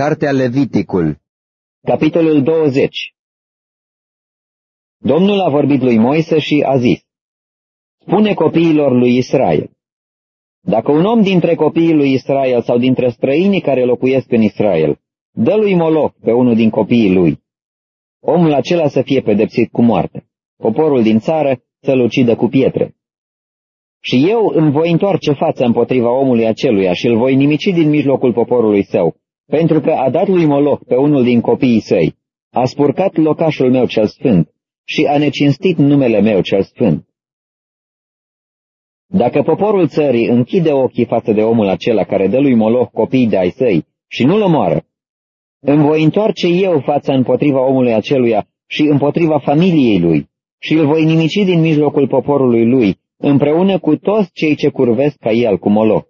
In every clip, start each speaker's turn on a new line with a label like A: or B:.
A: Cartea Leviticul
B: Capitolul 20 Domnul a vorbit lui Moise și a zis, Spune copiilor lui Israel, Dacă un om dintre copiii lui Israel sau dintre străinii care locuiesc în Israel, dă lui Moloch pe unul din copiii lui, omul acela să fie pedepsit cu moarte, poporul din țară să-l ucidă cu pietre. Și eu îmi voi întoarce fața împotriva omului aceluia și îl voi nimici din mijlocul poporului său, pentru că a dat lui Moloch pe unul din copiii săi, a spurcat locașul meu cel sfânt și a necinstit numele meu cel sfânt. Dacă poporul țării închide ochii față de omul acela care dă lui Moloch copiii de ai săi și nu-l omoară, îmi voi întoarce eu fața împotriva omului aceluia și împotriva familiei lui și îl voi nimici din mijlocul poporului lui, împreună cu toți cei ce curvesc ca el cu Moloch.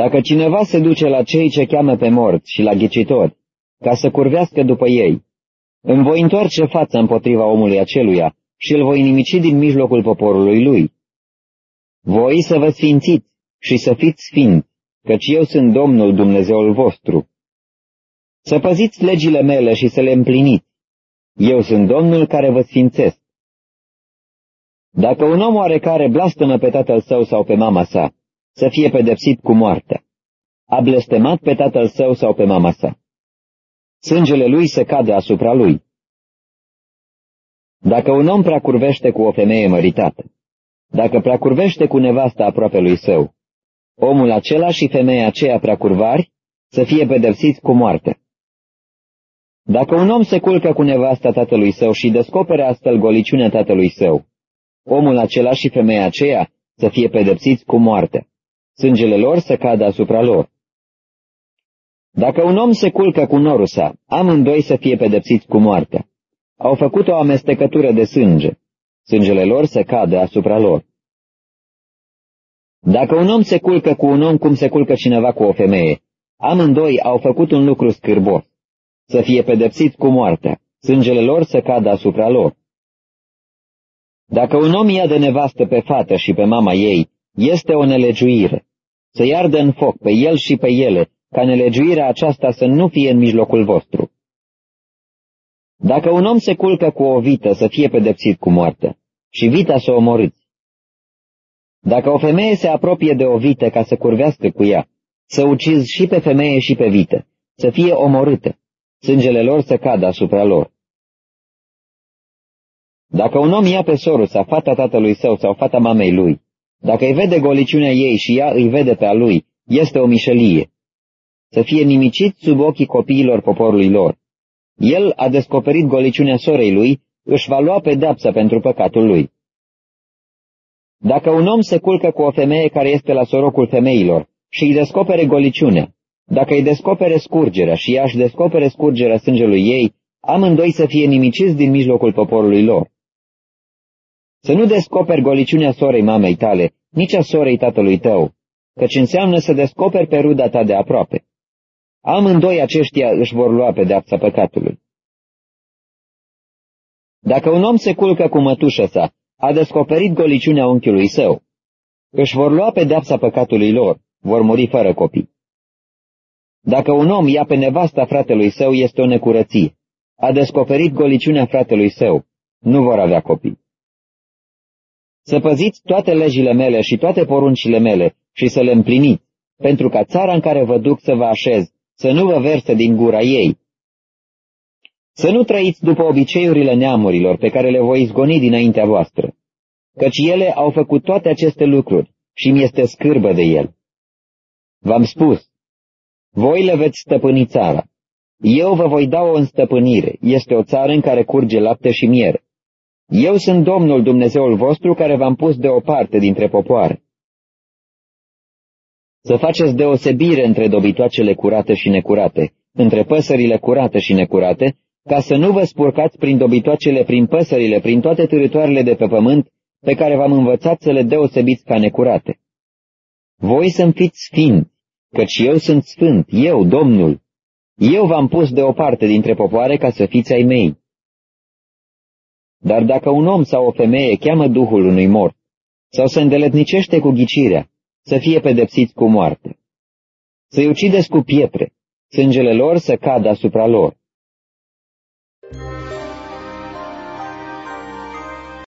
B: Dacă cineva se duce la cei ce cheamă pe morți și la ghicitori, ca să curvească după ei, îmi voi întoarce fața împotriva omului aceluia și îl voi nimici din mijlocul poporului lui. Voi să vă sfințiți și să fiți sfinți, căci eu sunt Domnul Dumnezeul vostru. Să păziți legile mele și să le împliniți. Eu sunt Domnul care vă sfințesc. Dacă un om oarecare blastămă pe tatăl său sau pe mama sa, să fie pedepsit cu moartea. A blestemat pe tatăl său sau pe mama sa. Sângele lui să cadă asupra lui. Dacă un om preacurvește cu o femeie măritată, dacă preacurvește cu nevasta aproape lui său, omul acela și femeia aceea preacurvari să fie pedepsiți cu moarte. Dacă un om se culcă cu nevasta tatălui său și descopere astfel goliciunea tatălui său, omul acela și femeia aceea să fie pedepsiți cu moarte sângele lor să cadă asupra lor. Dacă un om se culcă cu norusa, amândoi să fie pedepsiți cu moartea. Au făcut o amestecătură de sânge, sângele lor să cadă asupra lor. Dacă un om se culcă cu un om cum se culcă cineva cu o femeie, amândoi au făcut un lucru scârbos, să fie pedepsiți cu moartea, sângele lor să cadă asupra lor. Dacă un om ia de nevastă pe fată și pe mama ei, este o nelegiuire. Să iardă în foc pe el și pe ele, ca nelegiuirea aceasta să nu fie în mijlocul vostru. Dacă un om se culcă cu o vită, să fie pedepsit cu moarte, și vita să o omorâți. Dacă o femeie se apropie de o vită ca să curvească cu ea, să ucizi și pe femeie și pe vită, să fie omorâtă, sângele lor să cadă asupra lor. Dacă un om ia pe sorul sau fata tatălui său sau fata mamei lui, dacă îi vede goliciunea ei și ea îi vede pe a lui, este o mișelie. Să fie nimicit sub ochii copiilor poporului lor. El a descoperit goliciunea sorei lui, își va lua pedepsa pentru păcatul lui. Dacă un om se culcă cu o femeie care este la sorocul femeilor și îi descopere goliciunea, dacă îi descopere scurgerea și ea își descopere scurgerea sângelui ei, amândoi să fie nimiciți din mijlocul poporului lor. Să nu descoperi goliciunea sorei mamei tale, nici a sorei tatălui tău, căci înseamnă să descoperi pe ruda ta de aproape. Amândoi aceștia își vor lua pedeapsa păcatului. Dacă un om se culcă cu mătușa sa, a descoperit goliciunea unchiului său. Își vor lua pedeapsa păcatului lor, vor muri fără copii. Dacă un om ia pe nevasta fratelui său, este o necurăție. A descoperit goliciunea fratelui său, nu vor avea copii să păziți toate legile mele și toate poruncile mele și să le împliniți, pentru ca țara în care vă duc să vă așez, să nu vă verse din gura ei. Să nu trăiți după obiceiurile neamurilor pe care le voi izgoni dinaintea voastră, căci ele au făcut toate aceste lucruri și mi este scârbă de el. V-am spus, voi le veți stăpâni țara. Eu vă voi da o înstăpânire, este o țară în care curge lapte și miere. Eu sunt Domnul Dumnezeul vostru care v-am pus deoparte dintre popoare. Să faceți deosebire între dobitoacele curate și necurate, între păsările curate și necurate, ca să nu vă spurcați prin dobitoacele, prin păsările, prin toate târătoarele de pe pământ, pe care v-am învățat să le deosebiți ca necurate. Voi să-mi fiți sfinți, căci eu sunt sfânt, eu, Domnul. Eu v-am pus deoparte dintre popoare ca să fiți ai mei. Dar dacă un om sau o femeie cheamă duhul unui mort sau se îndeletnicește cu ghicirea, să fie pedepsiți cu moarte. să-i ucideți cu pietre, sângele lor să cadă asupra lor.